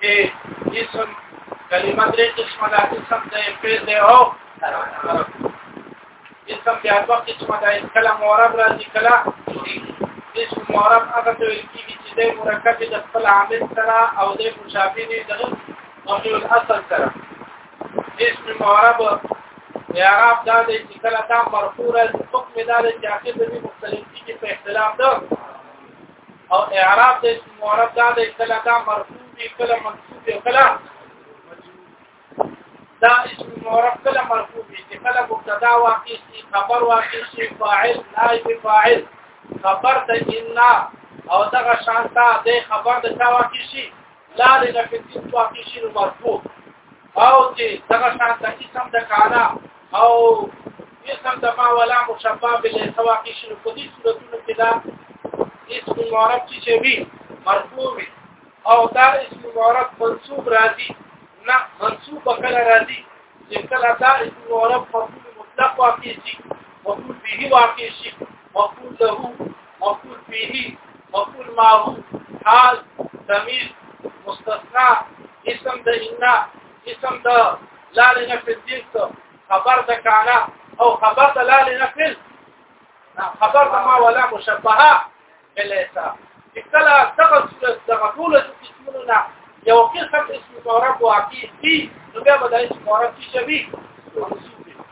کې اسم کلمه درې قسمه ده اسم د فعل دی او اسم بیا دوه قسمه ده کله معرب راځي کله اسم معرب هغه ته ویل کېږي چې د مرکب د خپل عامل سره او د مشابه دی دغه مبني الاصل سره اسم معرب اعراب دا دی چې کله دا مرفوع راځي حکم دا دی چې هغه د مختلفي په اختلاف ده او اعراب د اسم معرب دا د کله دا مرفوع دی کله منصوب دی کله دا اسم معرب کله مرفوع دی کله مبتدا واقع شي خبر واقع شي فاعل نائب فاعل خبر د ان او دغه شانتا د خبر د چا واقع شي لا د نفسي واقع شي مرفوع او چې دغه شان د اسم د کالا او اسم د ما ولا مشبه بل سواقي شنو په دې صورتونو کې دا اسم معرب چې وي مرفوع وي او دا اسم معرب منصوب راځي نه منصوب کله راځي چې کله دا اسم معرب مفعول مطلق واقع شي مفعول به واقع شي مفعول له مفعول به مفعول ما هو حال تمیز مستثنا اسم د ان اسم د لا لنفذ جنس خبر د کانا او خبر د لا لنفذ خبر د ما ولا مشبهه بلیسا اکلا دغه صورت دغه ټول اسمونه یو قسم اسم معرب واقع دي نو بیا به د اسم معرب شي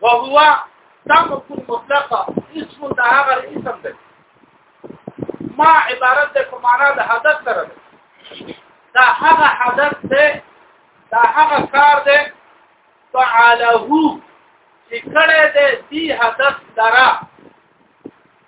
وهو تم کن مطلقه اسم د هغه اسم دی ما عبارت ده په معنا د حدث سره ده دا هغه حدث ده دا هغه کار ده فعله چې کړه ده دی حدث درا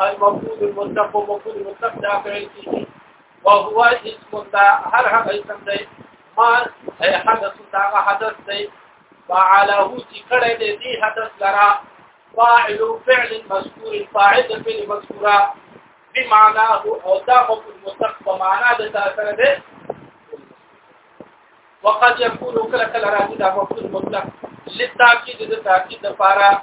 المفروض المطلق ومفروض المطلق دا کړی شي وهو اسم دا هر هغه اسم دی ما حدث دا حدث دی فعله چې کړه دې دې حدث لرا فاعل فعل مذکور فاعل فعل مذکورا بمعناه او دا مفعول مطلق په معنا د تاثیر ده وقد يكون کله کله راځي دا مفعول مطلق لتاکید د تاکید لپاره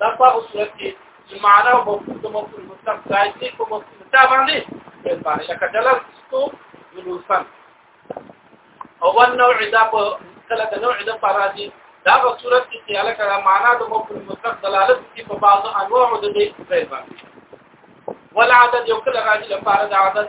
د په صورت کې چې معنا او مفعول د مفعول مطلق ځای کې په مفعول دا باندې لپاره لکه دلالت تو جلوسن او نوع دا په کله د نوع د لپاره راځي دا په صورت کې چې الکه معنا د مفعول مطلق دلالت کوي په بعض انواع د دې ځای باندې والعدد یو کله راځي لپاره د عدد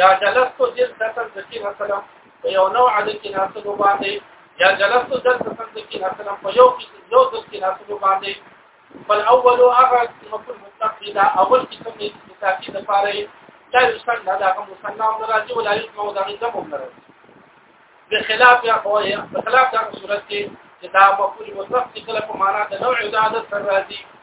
یا جلستو جلسه ذکی مثلا په یو نوع د کې ناسب باندې یا جلستو جلسه ذکی مثلا په یو کې یو د کې ناسب باندې بل اول هغه مفعول مطلق دی دا اول کې کوم چې تاکید لپاره لا يسند دا کوم مصنع راځي ولا يسمع دا غي دمو نه راځي بخلاف یا خو یا بخلاف دا صورت کې چې دا مفعول مطلق چې کله په معنا د نوع د عادت سره راځي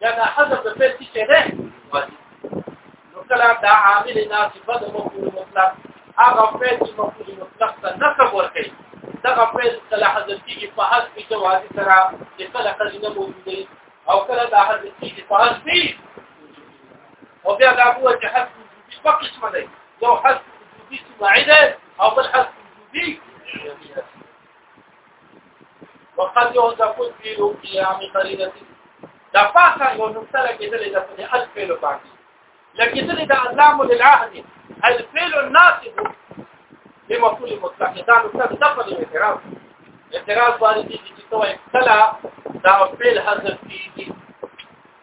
یا دا حذف د فعل څه ده نو کله دا عامل ناسب د مفعول مطلق هغه فعل چې مفعول مطلق ته نسب ورکړي دغه فعل کله حذف کیږي په حذف کې جواز سره چې کله خزینه موجوده او کله دا حذف کیږي په حذف او بیا دا هو چې حذف وجودي په قسمه ده یو حذف وجودي سماعي ده او بل حذف وجودي وقد يوصف الفيل في عام قرينه دا فاقه یو نقطه لګیدلې ده په الفیل باندې لګیدلې ده علام للعهد الفیل الناصب لمفعول مطلق دا نقطه د دغه اعتراض اعتراض باندې چې څه وایي کله دا فعل حذف کیږي